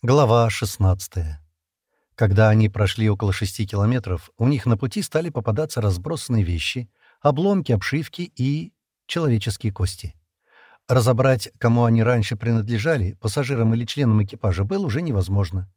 Глава 16. Когда они прошли около шести километров, у них на пути стали попадаться разбросанные вещи, обломки обшивки и человеческие кости. Разобрать, кому они раньше принадлежали, пассажирам или членам экипажа, было уже невозможно.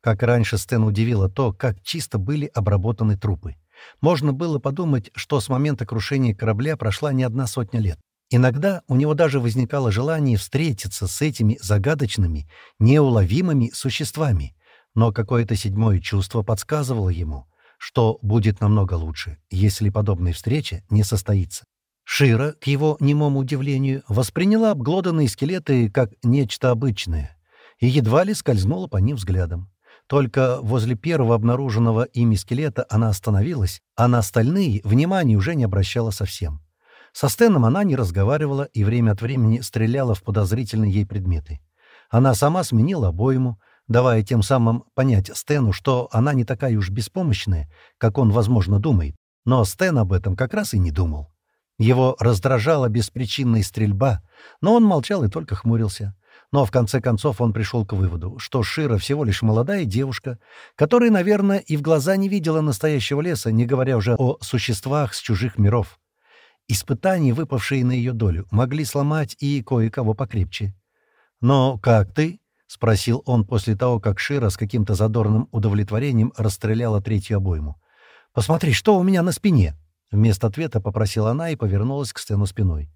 Как раньше Стэн удивило то, как чисто были обработаны трупы. Можно было подумать, что с момента крушения корабля прошла не одна сотня лет. Иногда у него даже возникало желание встретиться с этими загадочными, неуловимыми существами, но какое-то седьмое чувство подсказывало ему, что будет намного лучше, если подобная встреча не состоится. Шира, к его немому удивлению, восприняла обглоданные скелеты как нечто обычное и едва ли скользнула по ним взглядом. Только возле первого обнаруженного ими скелета она остановилась, а на остальные внимания уже не обращала совсем. Со Стэном она не разговаривала и время от времени стреляла в подозрительные ей предметы. Она сама сменила обойму, давая тем самым понять Стэну, что она не такая уж беспомощная, как он, возможно, думает. Но Стэн об этом как раз и не думал. Его раздражала беспричинная стрельба, но он молчал и только хмурился. Но в конце концов он пришел к выводу, что Шира всего лишь молодая девушка, которая, наверное, и в глаза не видела настоящего леса, не говоря уже о существах с чужих миров. Испытания, выпавшие на ее долю, могли сломать и кое-кого покрепче. «Но как ты?» — спросил он после того, как Шира с каким-то задорным удовлетворением расстреляла третью обойму. «Посмотри, что у меня на спине!» Вместо ответа попросила она и повернулась к стену спиной.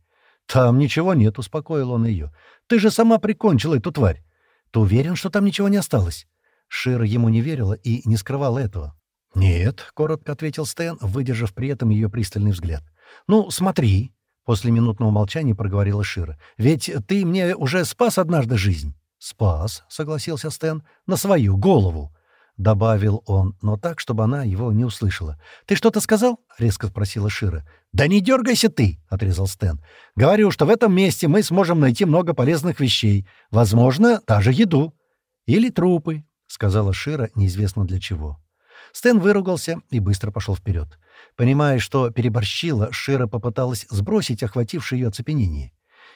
«Там ничего нет», — успокоил он ее. «Ты же сама прикончила эту тварь. Ты уверен, что там ничего не осталось?» Шира ему не верила и не скрывала этого. «Нет», — коротко ответил Стэн, выдержав при этом ее пристальный взгляд. «Ну, смотри», — после минутного молчания проговорила Шира. «Ведь ты мне уже спас однажды жизнь». «Спас», — согласился Стэн, — «на свою голову», — добавил он, но так, чтобы она его не услышала. «Ты что-то сказал?» — резко спросила Шира. «Да не дергайся ты!» — отрезал Стэн. «Говорю, что в этом месте мы сможем найти много полезных вещей. Возможно, даже еду. Или трупы», — сказала Шира, неизвестно для чего. Стэн выругался и быстро пошел вперед. Понимая, что переборщила, Шира попыталась сбросить охватившее ее оцепенение.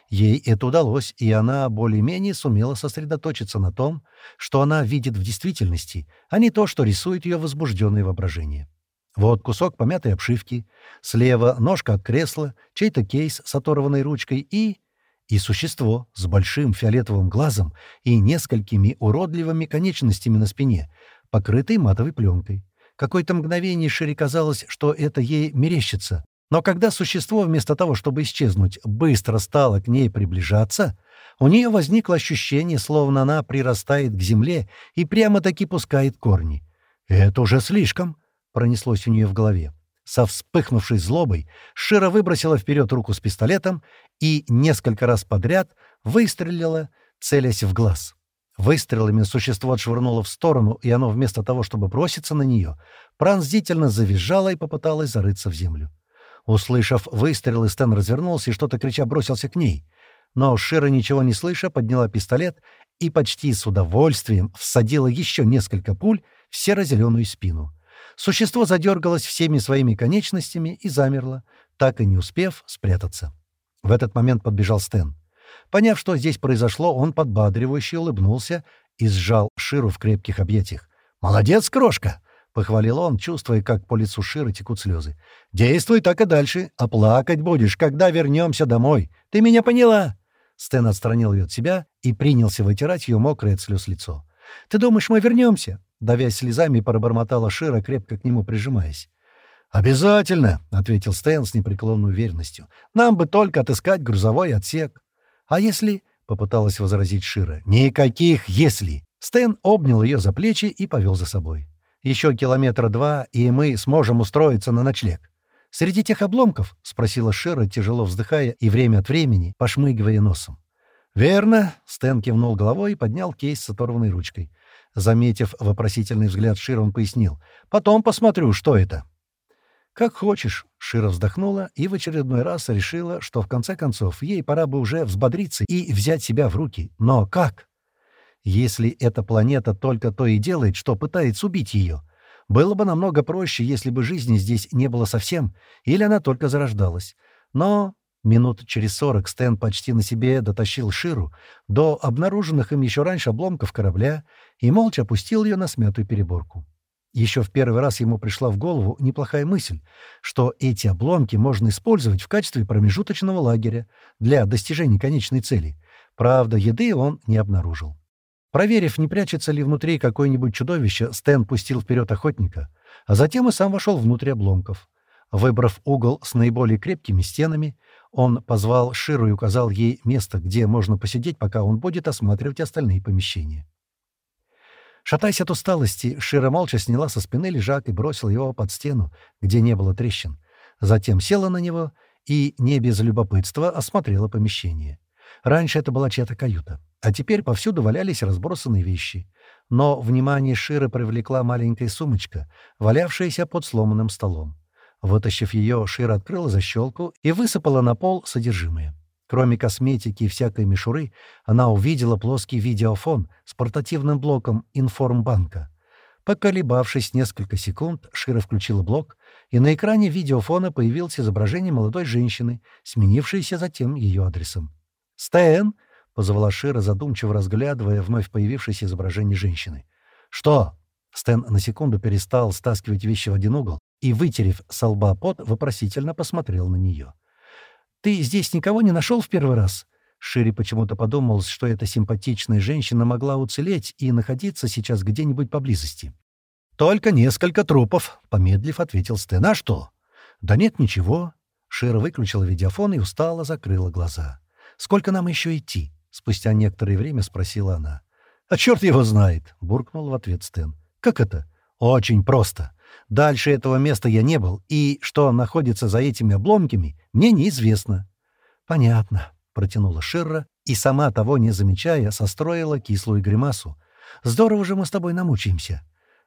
Ей это удалось, и она более-менее сумела сосредоточиться на том, что она видит в действительности, а не то, что рисует ее возбужденное воображение. Вот кусок помятой обшивки, слева ножка от кресла, чей-то кейс с оторванной ручкой и... и существо с большим фиолетовым глазом и несколькими уродливыми конечностями на спине, покрытой матовой пленкой. Какое-то мгновение Шире казалось, что это ей мерещится. Но когда существо, вместо того, чтобы исчезнуть, быстро стало к ней приближаться, у нее возникло ощущение, словно она прирастает к земле и прямо-таки пускает корни. «Это уже слишком», — пронеслось у нее в голове. Со вспыхнувшей злобой Шира выбросила вперед руку с пистолетом и несколько раз подряд выстрелила, целясь в глаз. Выстрелами существо отшвырнуло в сторону, и оно вместо того, чтобы броситься на нее, пронзительно завизжало и попыталось зарыться в землю. Услышав выстрелы, Стэн развернулся и что-то крича бросился к ней. Но Шира, ничего не слыша, подняла пистолет и почти с удовольствием всадила еще несколько пуль в серо-зеленую спину. Существо задергалось всеми своими конечностями и замерло, так и не успев спрятаться. В этот момент подбежал Стэн. Поняв, что здесь произошло, он подбадривающе улыбнулся и сжал Ширу в крепких объятиях. «Молодец, крошка!» — похвалил он, чувствуя, как по лицу Ширы текут слезы. «Действуй так и дальше, а плакать будешь, когда вернемся домой. Ты меня поняла?» Стэн отстранил ее от себя и принялся вытирать ее мокрое от слез лицо. «Ты думаешь, мы вернемся?» Давясь слезами, пробормотала Шира, крепко к нему прижимаясь. «Обязательно!» — ответил Стэн с непреклонной уверенностью. «Нам бы только отыскать грузовой отсек». «А если...» — попыталась возразить Шира. «Никаких «если». Стэн обнял ее за плечи и повел за собой. «Еще километра два, и мы сможем устроиться на ночлег». «Среди тех обломков?» — спросила Шира, тяжело вздыхая и время от времени пошмыгивая носом. «Верно», — Стэн кивнул головой и поднял кейс с оторванной ручкой. Заметив вопросительный взгляд Шира, он пояснил. «Потом посмотрю, что это». «Как хочешь», — Шира вздохнула и в очередной раз решила, что в конце концов ей пора бы уже взбодриться и взять себя в руки. Но как? Если эта планета только то и делает, что пытается убить ее, было бы намного проще, если бы жизни здесь не было совсем, или она только зарождалась. Но Минут через сорок Стэн почти на себе дотащил Ширу до обнаруженных им еще раньше обломков корабля и молча опустил ее на смятую переборку. Еще в первый раз ему пришла в голову неплохая мысль, что эти обломки можно использовать в качестве промежуточного лагеря для достижения конечной цели. Правда, еды он не обнаружил. Проверив, не прячется ли внутри какое-нибудь чудовище, Стэн пустил вперед охотника, а затем и сам вошел внутрь обломков. Выбрав угол с наиболее крепкими стенами, он позвал Ширу и указал ей место, где можно посидеть, пока он будет осматривать остальные помещения. Шатаясь от усталости, Шира молча сняла со спины лежак и бросила его под стену, где не было трещин. Затем села на него и, не без любопытства, осмотрела помещение. Раньше это была чья-то каюта, а теперь повсюду валялись разбросанные вещи. Но внимание Ширы привлекла маленькая сумочка, валявшаяся под сломанным столом. Вытащив ее, Шира открыла защелку и высыпала на пол содержимое. Кроме косметики и всякой мишуры, она увидела плоский видеофон с портативным блоком информбанка. Поколебавшись несколько секунд, Шира включила блок, и на экране видеофона появилось изображение молодой женщины, сменившееся затем ее адресом. «Стэн!» — позвала Шира, задумчиво разглядывая вновь появившееся изображение женщины. «Что?» Стэн на секунду перестал стаскивать вещи в один угол и, вытерев со лба пот, вопросительно посмотрел на нее. «Ты здесь никого не нашел в первый раз?» Шире почему-то подумал, что эта симпатичная женщина могла уцелеть и находиться сейчас где-нибудь поблизости. «Только несколько трупов», — помедлив, ответил Стэн. «А что?» «Да нет, ничего». Шира выключила видеофон и устало закрыла глаза. «Сколько нам еще идти?» — спустя некоторое время спросила она. «А черт его знает!» — буркнул в ответ Стэн. «Как это?» «Очень просто. Дальше этого места я не был, и что находится за этими обломками, мне неизвестно». «Понятно», — протянула Ширра, и сама того не замечая, состроила кислую гримасу. «Здорово же мы с тобой намучаемся».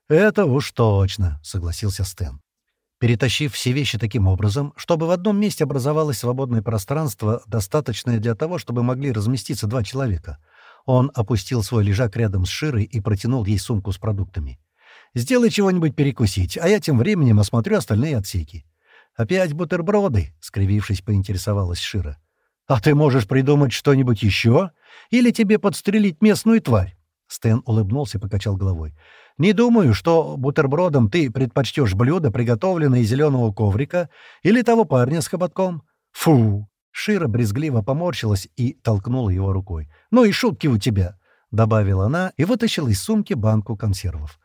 «Это уж точно», — согласился Стэн. Перетащив все вещи таким образом, чтобы в одном месте образовалось свободное пространство, достаточное для того, чтобы могли разместиться два человека, он опустил свой лежак рядом с Широй и протянул ей сумку с продуктами. Сделай чего-нибудь перекусить, а я тем временем осмотрю остальные отсеки». «Опять бутерброды?» — скривившись, поинтересовалась Шира. «А ты можешь придумать что-нибудь еще? Или тебе подстрелить местную тварь?» Стэн улыбнулся и покачал головой. «Не думаю, что бутербродом ты предпочтешь блюдо, приготовленное из зеленого коврика, или того парня с хоботком. Фу!» Шира брезгливо поморщилась и толкнула его рукой. «Ну и шутки у тебя!» — добавила она и вытащила из сумки банку консервов.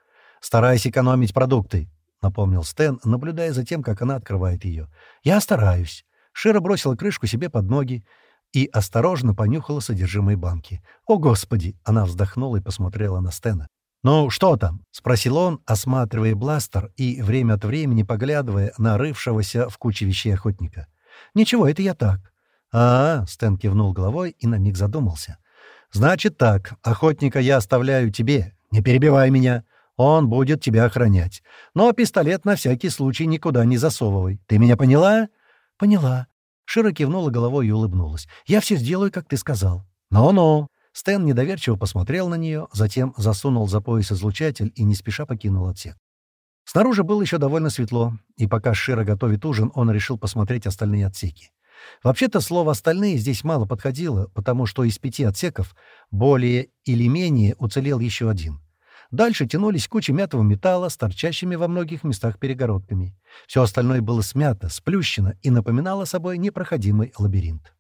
«Старайся экономить продукты», — напомнил Стэн, наблюдая за тем, как она открывает ее. «Я стараюсь». Шира бросила крышку себе под ноги и осторожно понюхала содержимое банки. «О, Господи!» — она вздохнула и посмотрела на Стэна. «Ну, что там?» — спросил он, осматривая бластер и время от времени поглядывая на рывшегося в куче вещей охотника. «Ничего, это я так». «А, -а — Стэн кивнул головой и на миг задумался. «Значит так, охотника я оставляю тебе. Не перебивай меня. Он будет тебя охранять. Но пистолет на всякий случай никуда не засовывай. Ты меня поняла?» «Поняла». Широ кивнула головой и улыбнулась. «Я все сделаю, как ты сказал». «Ну-ну». Стэн недоверчиво посмотрел на нее, затем засунул за пояс излучатель и не спеша покинул отсек. Снаружи было еще довольно светло, и пока Шира готовит ужин, он решил посмотреть остальные отсеки. Вообще-то слово «остальные» здесь мало подходило, потому что из пяти отсеков более или менее уцелел еще один. Дальше тянулись кучи мятого металла с торчащими во многих местах перегородками. Все остальное было смято, сплющено и напоминало собой непроходимый лабиринт.